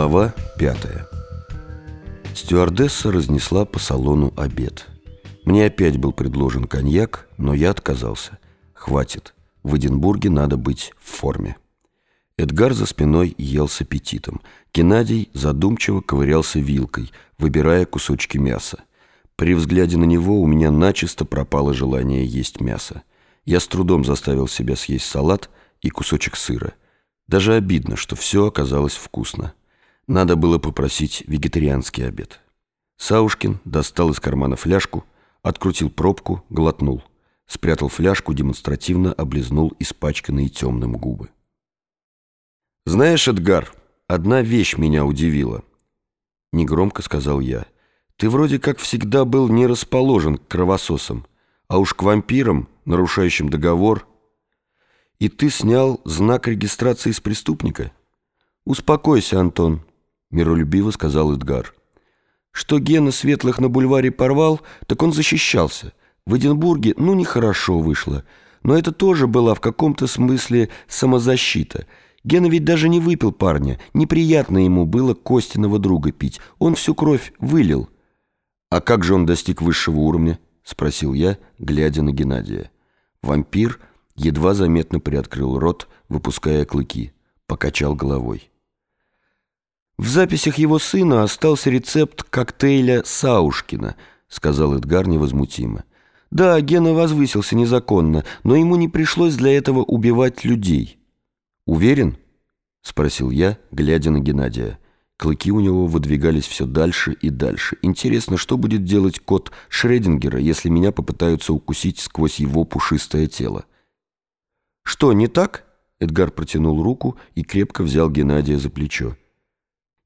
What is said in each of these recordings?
Глава пятая Стюардесса разнесла по салону обед. Мне опять был предложен коньяк, но я отказался. Хватит. В Эдинбурге надо быть в форме. Эдгар за спиной ел с аппетитом. Геннадий задумчиво ковырялся вилкой, выбирая кусочки мяса. При взгляде на него у меня начисто пропало желание есть мясо. Я с трудом заставил себя съесть салат и кусочек сыра. Даже обидно, что все оказалось вкусно. Надо было попросить вегетарианский обед. Саушкин достал из кармана фляжку, открутил пробку, глотнул. Спрятал фляжку, демонстративно облизнул испачканные темным губы. «Знаешь, Эдгар, одна вещь меня удивила». Негромко сказал я. «Ты вроде как всегда был не расположен к кровососам, а уж к вампирам, нарушающим договор, и ты снял знак регистрации с преступника? Успокойся, Антон, миролюбиво сказал Эдгар. Что Гена Светлых на бульваре порвал, так он защищался. В Эдинбурге, ну, нехорошо вышло. Но это тоже была в каком-то смысле самозащита. Гена ведь даже не выпил парня. Неприятно ему было Костиного друга пить. Он всю кровь вылил. «А как же он достиг высшего уровня?» — спросил я, глядя на Геннадия. Вампир едва заметно приоткрыл рот, выпуская клыки, покачал головой. «В записях его сына остался рецепт коктейля Саушкина», сказал Эдгар невозмутимо. «Да, Гена возвысился незаконно, но ему не пришлось для этого убивать людей». «Уверен?» — спросил я, глядя на Геннадия. Клыки у него выдвигались все дальше и дальше. Интересно, что будет делать кот Шредингера, если меня попытаются укусить сквозь его пушистое тело? «Что, не так?» Эдгар протянул руку и крепко взял Геннадия за плечо.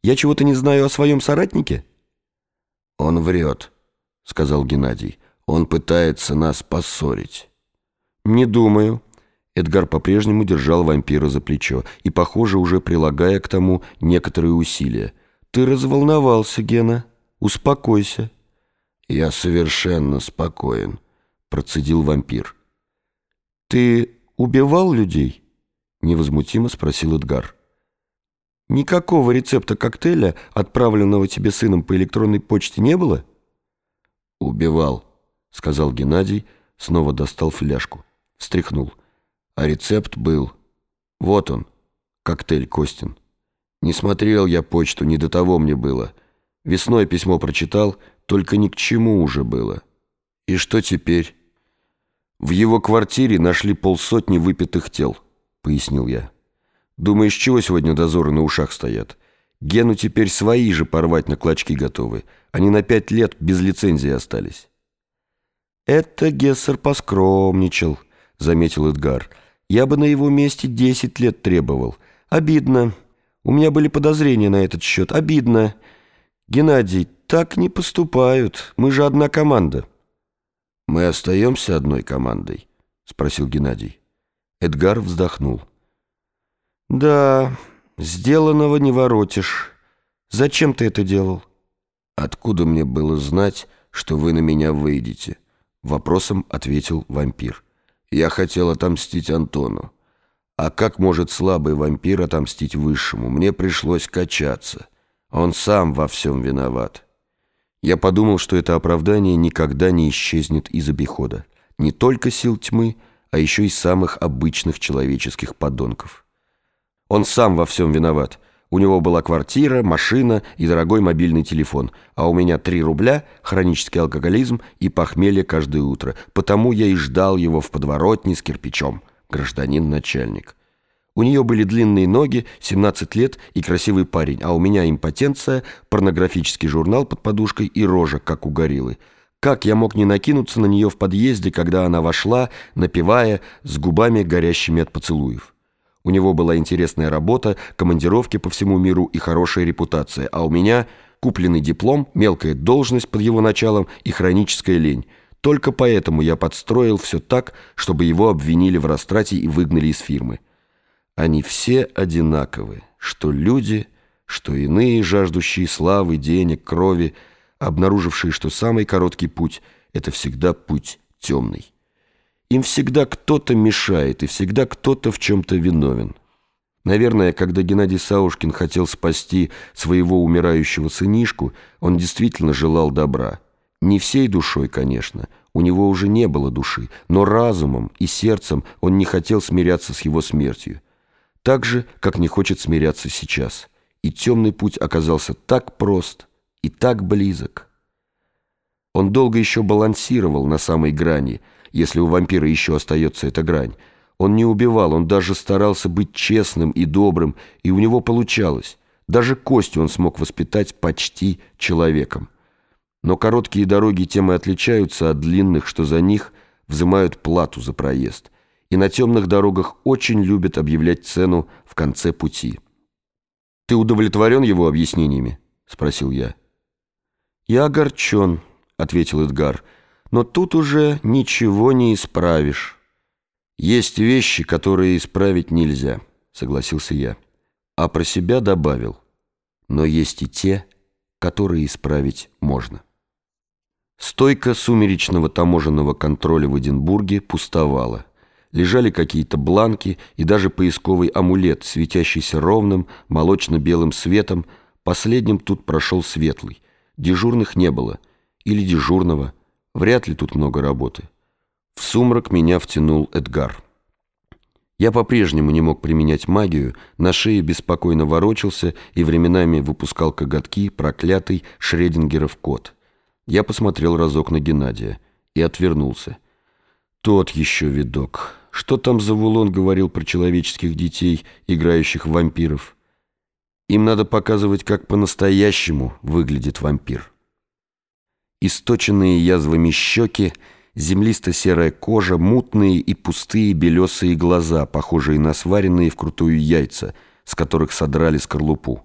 «Я чего-то не знаю о своем соратнике?» «Он врет», — сказал Геннадий. «Он пытается нас поссорить». «Не думаю». Эдгар по-прежнему держал вампира за плечо и, похоже, уже прилагая к тому некоторые усилия. «Ты разволновался, Гена. Успокойся». «Я совершенно спокоен», — процедил вампир. «Ты убивал людей?» — невозмутимо спросил Эдгар. «Никакого рецепта коктейля, отправленного тебе сыном по электронной почте, не было?» «Убивал», — сказал Геннадий, снова достал фляжку, встряхнул. «А рецепт был. Вот он, коктейль Костин. Не смотрел я почту, не до того мне было. Весной письмо прочитал, только ни к чему уже было. И что теперь?» В его квартире нашли полсотни выпитых тел, пояснил я. Думаешь, чего сегодня дозоры на ушах стоят? Гену теперь свои же порвать на клочки готовы. Они на пять лет без лицензии остались. Это Гессер поскромничал, заметил Эдгар. Я бы на его месте десять лет требовал. Обидно. У меня были подозрения на этот счет. Обидно. Геннадий, так не поступают. Мы же одна команда. «Мы остаемся одной командой?» — спросил Геннадий. Эдгар вздохнул. «Да, сделанного не воротишь. Зачем ты это делал?» «Откуда мне было знать, что вы на меня выйдете?» — вопросом ответил вампир. «Я хотел отомстить Антону. А как может слабый вампир отомстить высшему? Мне пришлось качаться. Он сам во всем виноват». Я подумал, что это оправдание никогда не исчезнет из обихода. Не только сил тьмы, а еще и самых обычных человеческих подонков. Он сам во всем виноват. У него была квартира, машина и дорогой мобильный телефон, а у меня три рубля, хронический алкоголизм и похмелье каждое утро. Потому я и ждал его в подворотне с кирпичом, гражданин-начальник. У нее были длинные ноги, 17 лет и красивый парень, а у меня импотенция, порнографический журнал под подушкой и рожа, как у гориллы. Как я мог не накинуться на нее в подъезде, когда она вошла, напевая, с губами горящими от поцелуев? У него была интересная работа, командировки по всему миру и хорошая репутация, а у меня купленный диплом, мелкая должность под его началом и хроническая лень. Только поэтому я подстроил все так, чтобы его обвинили в растрате и выгнали из фирмы. Они все одинаковы, что люди, что иные, жаждущие славы, денег, крови, обнаружившие, что самый короткий путь — это всегда путь темный. Им всегда кто-то мешает, и всегда кто-то в чем-то виновен. Наверное, когда Геннадий Саушкин хотел спасти своего умирающего сынишку, он действительно желал добра. Не всей душой, конечно, у него уже не было души, но разумом и сердцем он не хотел смиряться с его смертью. Так же, как не хочет смиряться сейчас. И темный путь оказался так прост и так близок. Он долго еще балансировал на самой грани, если у вампира еще остается эта грань, он не убивал, он даже старался быть честным и добрым, и у него получалось. Даже Костю он смог воспитать почти человеком. Но короткие дороги тем и отличаются от длинных, что за них взимают плату за проезд. И на темных дорогах очень любят объявлять цену в конце пути. «Ты удовлетворен его объяснениями?» — спросил я. «Я огорчен», — ответил Эдгар, — «но тут уже ничего не исправишь». «Есть вещи, которые исправить нельзя», — согласился я. А про себя добавил. «Но есть и те, которые исправить можно». Стойка сумеречного таможенного контроля в Эдинбурге пустовала. Лежали какие-то бланки и даже поисковый амулет, светящийся ровным молочно-белым светом. Последним тут прошел светлый. Дежурных не было. Или дежурного. Вряд ли тут много работы. В сумрак меня втянул Эдгар. Я по-прежнему не мог применять магию, на шее беспокойно ворочался и временами выпускал коготки проклятый Шредингеров кот. Я посмотрел разок на Геннадия и отвернулся. Тот еще видок. Что там за Вулон говорил про человеческих детей, играющих в вампиров? Им надо показывать, как по-настоящему выглядит вампир. Источенные язвами щеки — землисто-серая кожа, мутные и пустые белесые глаза, похожие на сваренные вкрутую яйца, с которых содрали скорлупу.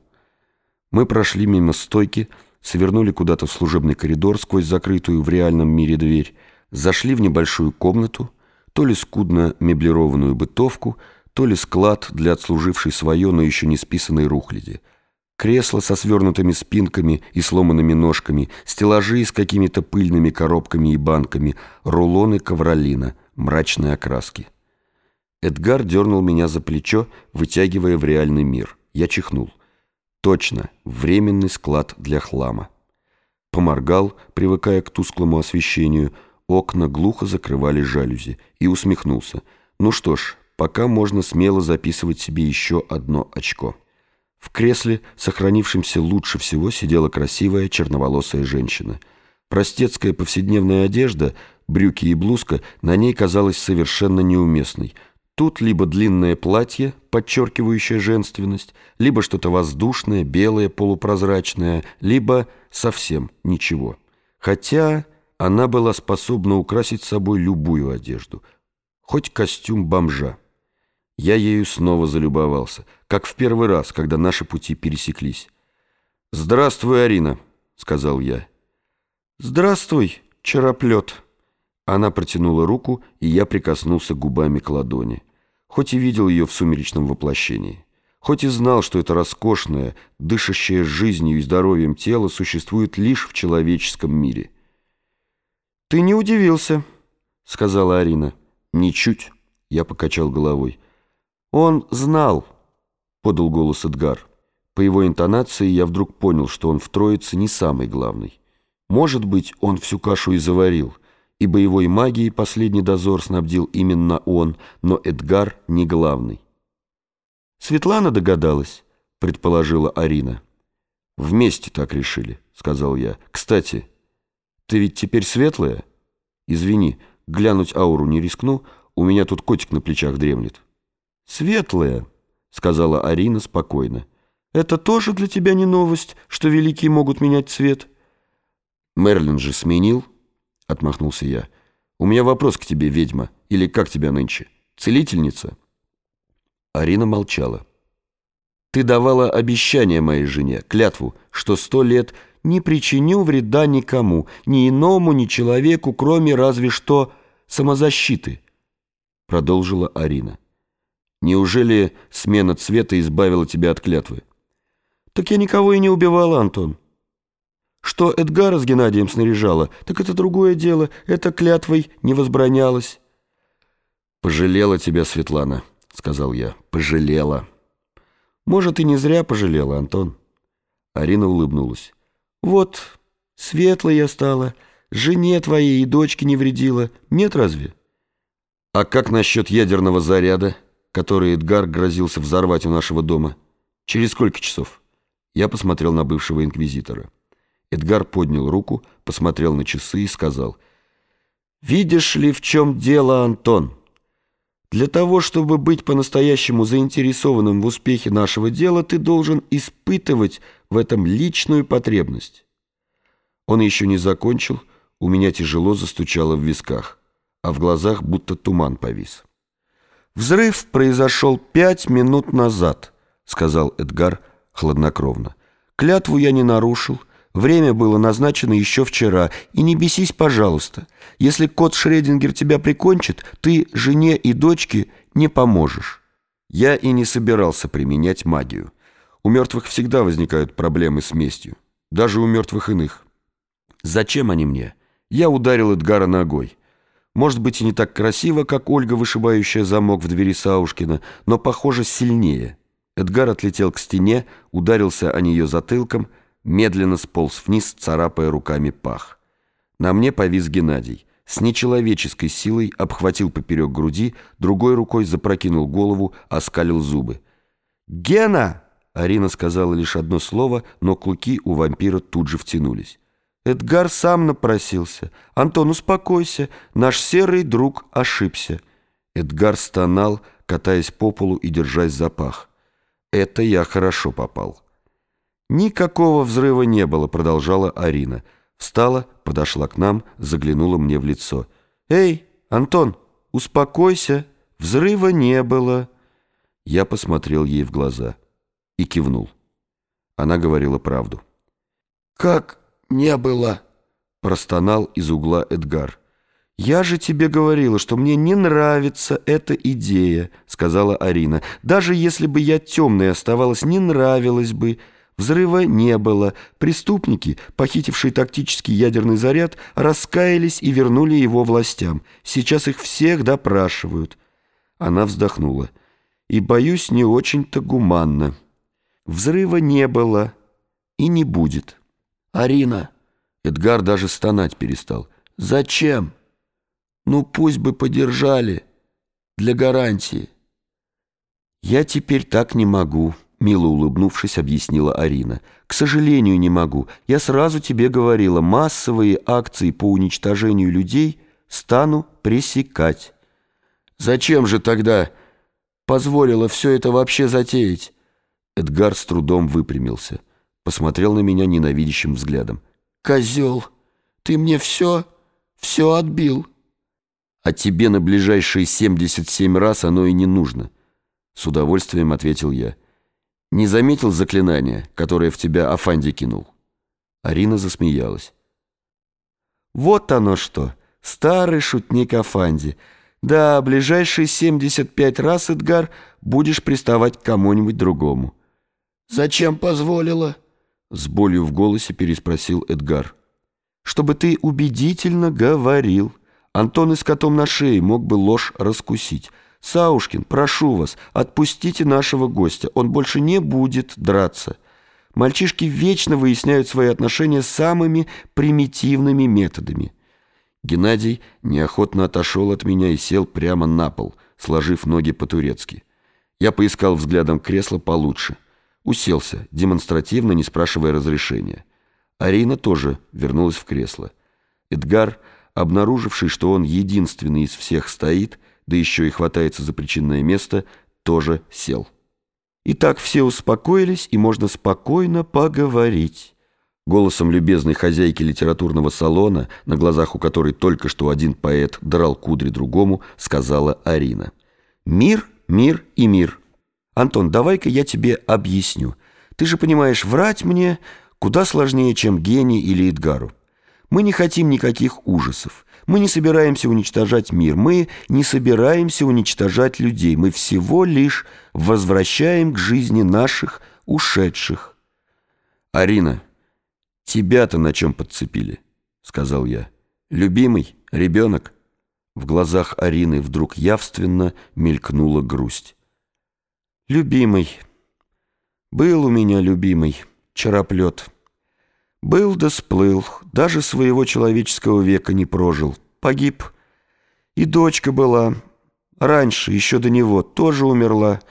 Мы прошли мимо стойки, свернули куда-то в служебный коридор сквозь закрытую в реальном мире дверь, зашли в небольшую комнату, то ли скудно меблированную бытовку, то ли склад для отслужившей свое, но еще не списанной рухляди — Кресла со свернутыми спинками и сломанными ножками, стеллажи с какими-то пыльными коробками и банками, рулоны ковролина, мрачные окраски. Эдгар дернул меня за плечо, вытягивая в реальный мир. Я чихнул. Точно, временный склад для хлама. Поморгал, привыкая к тусклому освещению, окна глухо закрывали жалюзи, и усмехнулся. Ну что ж, пока можно смело записывать себе еще одно очко. В кресле, сохранившемся лучше всего, сидела красивая черноволосая женщина. Простецкая повседневная одежда, брюки и блузка на ней казалась совершенно неуместной. Тут либо длинное платье, подчеркивающее женственность, либо что-то воздушное, белое, полупрозрачное, либо совсем ничего. Хотя она была способна украсить собой любую одежду, хоть костюм бомжа. Я ею снова залюбовался, как в первый раз, когда наши пути пересеклись. «Здравствуй, Арина», — сказал я. «Здравствуй, чероплет». Она протянула руку, и я прикоснулся губами к ладони. Хоть и видел ее в сумеречном воплощении. Хоть и знал, что это роскошное, дышащее жизнью и здоровьем тело существует лишь в человеческом мире. «Ты не удивился», — сказала Арина. «Ничуть», — я покачал головой. «Он знал», — подал голос Эдгар. По его интонации я вдруг понял, что он в троице не самый главный. Может быть, он всю кашу и заварил, и боевой магией последний дозор снабдил именно он, но Эдгар не главный. «Светлана догадалась», — предположила Арина. «Вместе так решили», — сказал я. «Кстати, ты ведь теперь светлая? Извини, глянуть ауру не рискну, у меня тут котик на плечах дремлет». «Светлая», — сказала Арина спокойно. «Это тоже для тебя не новость, что великие могут менять цвет?» «Мерлин же сменил», — отмахнулся я. «У меня вопрос к тебе, ведьма, или как тебя нынче? Целительница?» Арина молчала. «Ты давала обещание моей жене, клятву, что сто лет не причиню вреда никому, ни иному, ни человеку, кроме разве что самозащиты», — продолжила Арина. Неужели смена цвета избавила тебя от клятвы? Так я никого и не убивала, Антон. Что Эдгара с Геннадием снаряжала, так это другое дело. Это клятвой не возбранялось. «Пожалела тебя, Светлана», — сказал я. «Пожалела». Может, и не зря пожалела, Антон. Арина улыбнулась. Вот, светлая я стала, жене твоей и дочке не вредила. Нет разве? А как насчет ядерного заряда, который Эдгар грозился взорвать у нашего дома? Через сколько часов? Я посмотрел на бывшего инквизитора. Эдгар поднял руку, посмотрел на часы и сказал, «Видишь ли, в чем дело, Антон? Для того, чтобы быть по-настоящему заинтересованным в успехе нашего дела, ты должен испытывать в этом личную потребность». Он еще не закончил, у меня тяжело застучало в висках, а в глазах будто туман повис. «Взрыв произошел пять минут назад», — сказал Эдгар хладнокровно. «Клятву я не нарушил». Время было назначено еще вчера, и не бесись, пожалуйста. Если кот Шредингер тебя прикончит, ты жене и дочке не поможешь». Я и не собирался применять магию. У мертвых всегда возникают проблемы с местью, даже у мертвых иных. Зачем они мне? Я ударил Эдгара ногой. Может быть, и не так красиво, как Ольга, вышибающая замок в двери Саушкина, но, похоже, сильнее. Эдгар отлетел к стене, ударился о нее затылком — медленно сполз вниз, царапая руками пах. На мне повис Геннадий. С нечеловеческой силой обхватил поперек груди, другой рукой запрокинул голову, оскалил зубы. «Гена!» — Арина сказала лишь одно слово, но клыки у вампира тут же втянулись. «Эдгар сам напросился. Антон, успокойся, наш серый друг ошибся». Эдгар стонал, катаясь по полу и держась за пах. «Это я хорошо попал». «Никакого взрыва не было», — продолжала Арина. Встала, подошла к нам, заглянула мне в лицо. «Эй, Антон, успокойся, взрыва не было». Я посмотрел ей в глаза и кивнул. Она говорила правду. «Как не было?» — простонал из угла Эдгар. «Я же тебе говорила, что мне не нравится эта идея», — сказала Арина. «Даже если бы я темной оставалась, не нравилась бы». Взрыва не было. Преступники, похитившие тактический ядерный заряд, раскаялись и вернули его властям. Сейчас их всех допрашивают. Она вздохнула. И, боюсь, не очень-то гуманно. Взрыва не было и не будет. «Арина!» Эдгар даже стонать перестал. «Зачем? Ну, пусть бы подержали. Для гарантии». «Я теперь так не могу». Мило улыбнувшись, объяснила Арина. «К сожалению, не могу. Я сразу тебе говорила, массовые акции по уничтожению людей стану пресекать». «Зачем же тогда позволила все это вообще затеять?» Эдгар с трудом выпрямился. Посмотрел на меня ненавидящим взглядом. «Козел, ты мне все, все отбил». «А тебе на ближайшие 77 раз оно и не нужно», — с удовольствием ответил я. Не заметил заклинания, которое в тебя Афанди кинул?» Арина засмеялась. «Вот оно что! Старый шутник Афанди. Да, ближайшие 75 раз, Эдгар, будешь приставать к кому-нибудь другому». «Зачем позволила?» С болью в голосе переспросил Эдгар. «Чтобы ты убедительно говорил. Антон и с котом на шее мог бы ложь раскусить». «Саушкин, прошу вас, отпустите нашего гостя, он больше не будет драться». Мальчишки вечно выясняют свои отношения самыми примитивными методами. Геннадий неохотно отошел от меня и сел прямо на пол, сложив ноги по-турецки. Я поискал взглядом кресло получше. Уселся, демонстративно не спрашивая разрешения. Арина тоже вернулась в кресло. Эдгар, обнаруживший, что он единственный из всех стоит, да еще и хватается за причинное место, тоже сел. Итак, все успокоились, и можно спокойно поговорить. Голосом любезной хозяйки литературного салона, на глазах у которой только что один поэт драл кудри другому, сказала Арина. «Мир, мир и мир. Антон, давай-ка я тебе объясню. Ты же понимаешь, врать мне куда сложнее, чем гений или Эдгару. Мы не хотим никаких ужасов. Мы не собираемся уничтожать мир. Мы не собираемся уничтожать людей. Мы всего лишь возвращаем к жизни наших ушедших. «Арина, тебя-то на чем подцепили?» — сказал я. «Любимый? Ребенок?» В глазах Арины вдруг явственно мелькнула грусть. «Любимый. Был у меня любимый, чароплет. Был да сплыл, даже своего человеческого века не прожил. Погиб. И дочка была. Раньше, еще до него, тоже умерла.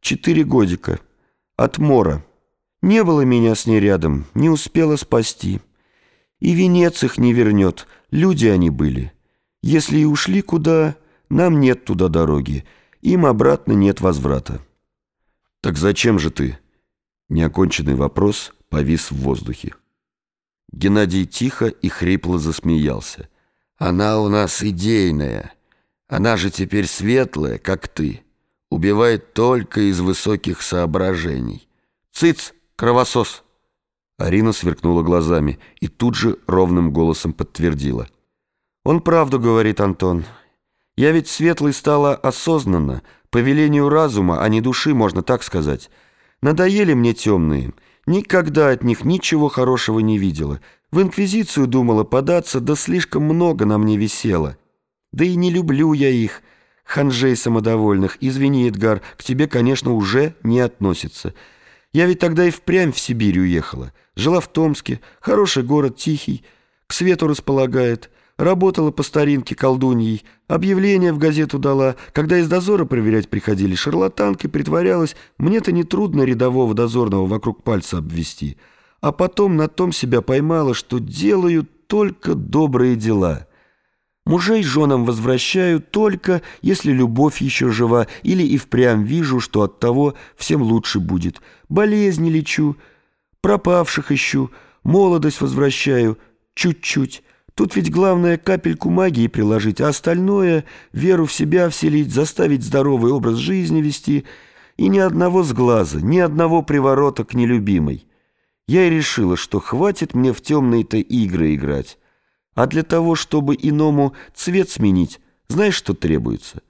Четыре годика. От мора. Не было меня с ней рядом, не успела спасти. И венец их не вернет, люди они были. Если и ушли куда, нам нет туда дороги, им обратно нет возврата. «Так зачем же ты?» Неоконченный вопрос повис в воздухе. Геннадий тихо и хрипло засмеялся. «Она у нас идейная. Она же теперь светлая, как ты. Убивает только из высоких соображений. Цыц, кровосос!» Арина сверкнула глазами и тут же ровным голосом подтвердила. «Он правду говорит, Антон. Я ведь светлой стала осознанно, по велению разума, а не души, можно так сказать. Надоели мне темные. Никогда от них ничего хорошего не видела. В инквизицию думала податься, да слишком много на мне висело. Да и не люблю я их, ханжей самодовольных. Извини, Эдгар, к тебе, конечно, уже не относится. Я ведь тогда и впрямь в Сибирь уехала. Жила в Томске, хороший город, тихий, к свету располагает. Работала по старинке колдуньей, объявление в газету дала. Когда из дозора проверять приходили, шарлатанкой притворялась. Мне-то нетрудно рядового дозорного вокруг пальца обвести. А потом на том себя поймала, что делаю только добрые дела. Мужей женам возвращаю только, если любовь еще жива, или и впрямь вижу, что от того всем лучше будет. Болезни лечу, пропавших ищу, молодость возвращаю, чуть-чуть». Тут ведь главное капельку магии приложить, а остальное — веру в себя вселить, заставить здоровый образ жизни вести и ни одного сглаза, ни одного приворота к нелюбимой. Я и решила, что хватит мне в темные-то игры играть. А для того, чтобы иному цвет сменить, знаешь, что требуется?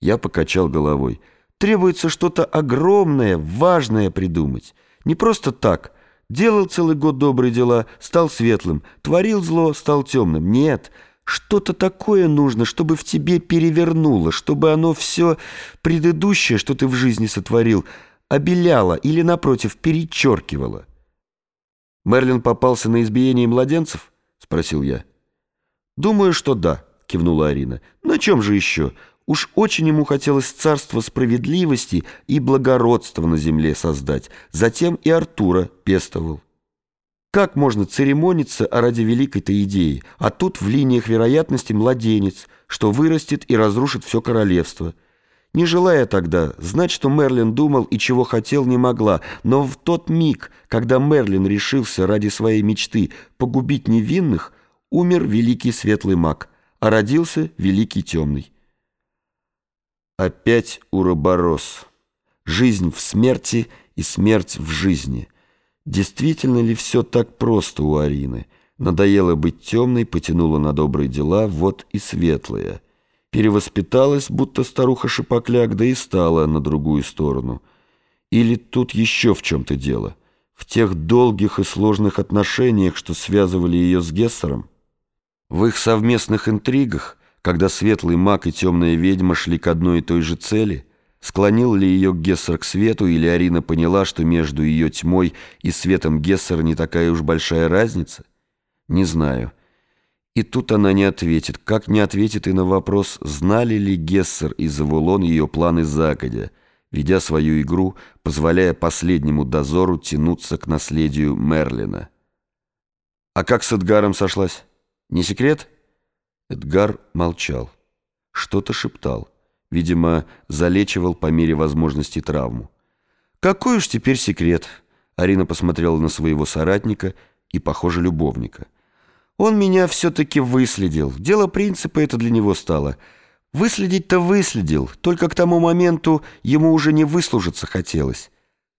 Я покачал головой. Требуется что-то огромное, важное придумать. Не просто так — Делал целый год добрые дела, стал светлым. Творил зло, стал темным. Нет, что-то такое нужно, чтобы в тебе перевернуло, чтобы оно все предыдущее, что ты в жизни сотворил, обеляло или, напротив, перечеркивало. «Мерлин попался на избиение младенцев?» — спросил я. «Думаю, что да», — кивнула Арина. «На чем же еще? Уж очень ему хотелось царство справедливости и благородства на земле создать. Затем и Артура пестовал. Как можно церемониться ради великой-то идеи, а тут в линиях вероятности младенец, что вырастет и разрушит все королевство? Не желая тогда знать, что Мерлин думал и чего хотел, не могла, но в тот миг, когда Мерлин решился ради своей мечты погубить невинных, умер великий светлый маг, а родился великий темный. Опять уроборос. Жизнь в смерти и смерть в жизни. Действительно ли все так просто у Арины? Надоело быть темной, потянула на добрые дела, вот и светлая. Перевоспиталась, будто старуха-шипокляк, да и стала на другую сторону. Или тут еще в чем-то дело? В тех долгих и сложных отношениях, что связывали ее с Гессером? В их совместных интригах? Когда светлый маг и темная ведьма шли к одной и той же цели? Склонил ли ее Гессер к свету, или Арина поняла, что между ее тьмой и светом Гессера не такая уж большая разница? Не знаю. И тут она не ответит, как не ответит и на вопрос, знали ли Гессер и Завулон ее планы загодя, ведя свою игру, позволяя последнему дозору тянуться к наследию Мерлина. А как с Эдгаром сошлась? Не секрет? — Эдгар молчал. Что-то шептал. Видимо, залечивал по мере возможности травму. «Какой уж теперь секрет?» Арина посмотрела на своего соратника и, похоже, любовника. «Он меня все-таки выследил. Дело принципа это для него стало. Выследить-то выследил, только к тому моменту ему уже не выслужиться хотелось.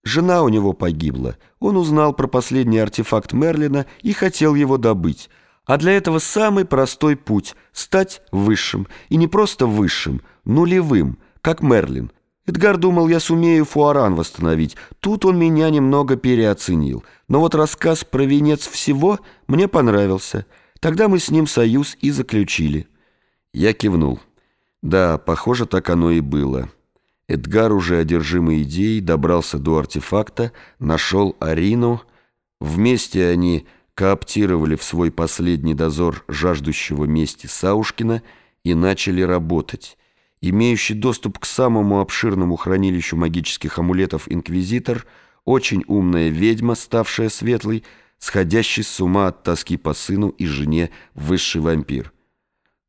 Жена у него погибла. Он узнал про последний артефакт Мерлина и хотел его добыть». А для этого самый простой путь – стать высшим. И не просто высшим, нулевым, как Мерлин. Эдгар думал, я сумею Фуаран восстановить. Тут он меня немного переоценил. Но вот рассказ про венец всего мне понравился. Тогда мы с ним союз и заключили. Я кивнул. Да, похоже, так оно и было. Эдгар, уже одержимый идеей, добрался до артефакта, нашел Арину. Вместе они кооптировали в свой последний дозор жаждущего мести Саушкина и начали работать. Имеющий доступ к самому обширному хранилищу магических амулетов Инквизитор, очень умная ведьма, ставшая светлой, сходящий с ума от тоски по сыну и жене высший вампир.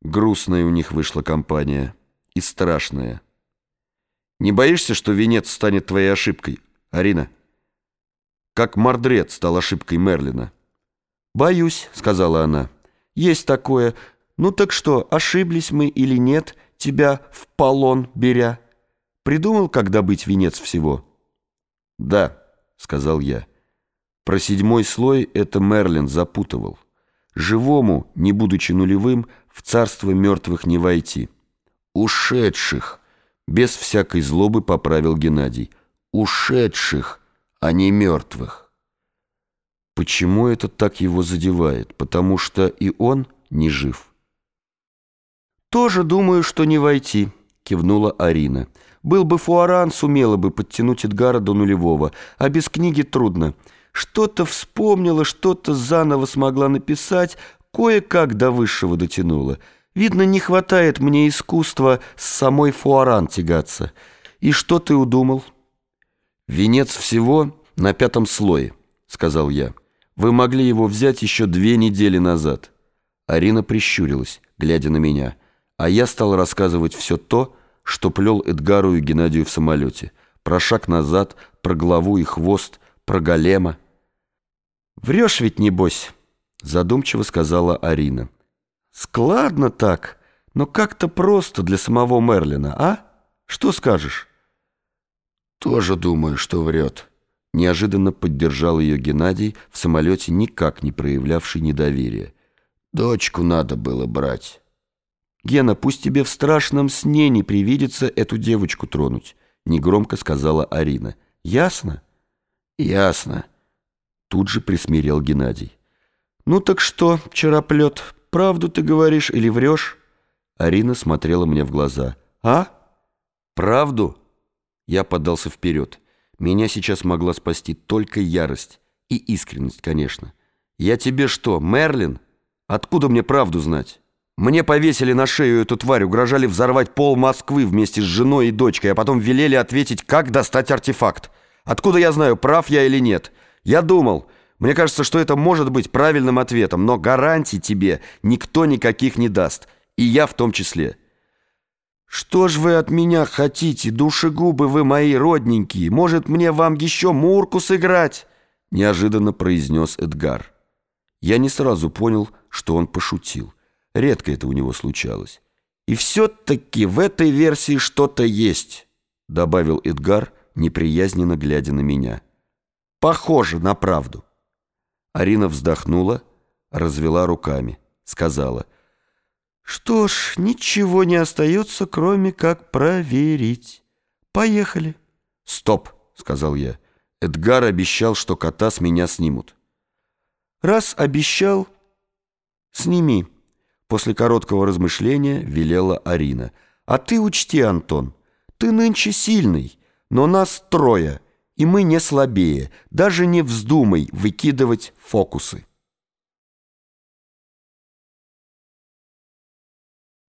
Грустная у них вышла компания и страшная. Не боишься, что венец станет твоей ошибкой, Арина? Как Мардред стал ошибкой Мерлина. «Боюсь», — сказала она. «Есть такое. Ну так что, ошиблись мы или нет, тебя в полон беря? Придумал, когда быть венец всего?» «Да», — сказал я. Про седьмой слой это Мерлин запутывал. Живому, не будучи нулевым, в царство мертвых не войти. «Ушедших!» — без всякой злобы поправил Геннадий. «Ушедших, а не мертвых!» Почему это так его задевает? Потому что и он не жив. «Тоже думаю, что не войти», — кивнула Арина. «Был бы Фуаран, сумела бы подтянуть Эдгара до нулевого, а без книги трудно. Что-то вспомнила, что-то заново смогла написать, кое-как до высшего дотянула. Видно, не хватает мне искусства с самой Фуаран тягаться. И что ты удумал?» «Венец всего на пятом слое», — сказал я. Вы могли его взять еще две недели назад». Арина прищурилась, глядя на меня, а я стал рассказывать все то, что плел Эдгару и Геннадию в самолете. Про шаг назад, про главу и хвост, про голема. «Врешь ведь, небось?» — задумчиво сказала Арина. «Складно так, но как-то просто для самого Мерлина, а? Что скажешь?» «Тоже думаю, что врет». Неожиданно поддержал ее Геннадий, в самолете никак не проявлявший недоверия. «Дочку надо было брать». «Гена, пусть тебе в страшном сне не привидится эту девочку тронуть», негромко сказала Арина. «Ясно?» «Ясно», тут же присмирел Геннадий. «Ну так что, вчероплет, правду ты говоришь или врешь?» Арина смотрела мне в глаза. «А?» «Правду?» Я подался вперед. Меня сейчас могла спасти только ярость. И искренность, конечно. Я тебе что, Мерлин? Откуда мне правду знать? Мне повесили на шею эту тварь, угрожали взорвать пол Москвы вместе с женой и дочкой, а потом велели ответить, как достать артефакт. Откуда я знаю, прав я или нет? Я думал... Мне кажется, что это может быть правильным ответом, но гарантий тебе никто никаких не даст, и я в том числе. «Что ж вы от меня хотите, душегубы вы мои родненькие? Может, мне вам еще мурку сыграть?» Неожиданно произнес Эдгар. Я не сразу понял, что он пошутил. Редко это у него случалось. «И все-таки в этой версии что-то есть», добавил Эдгар, неприязненно глядя на меня. «Похоже на правду». Арина вздохнула, развела руками, сказала — что ж, ничего не остается, кроме как проверить. Поехали. Стоп, сказал я. Эдгар обещал, что кота с меня снимут. Раз обещал, сними. После короткого размышления велела Арина. А ты учти, Антон, ты нынче сильный, но нас трое, и мы не слабее. Даже не вздумай выкидывать фокусы.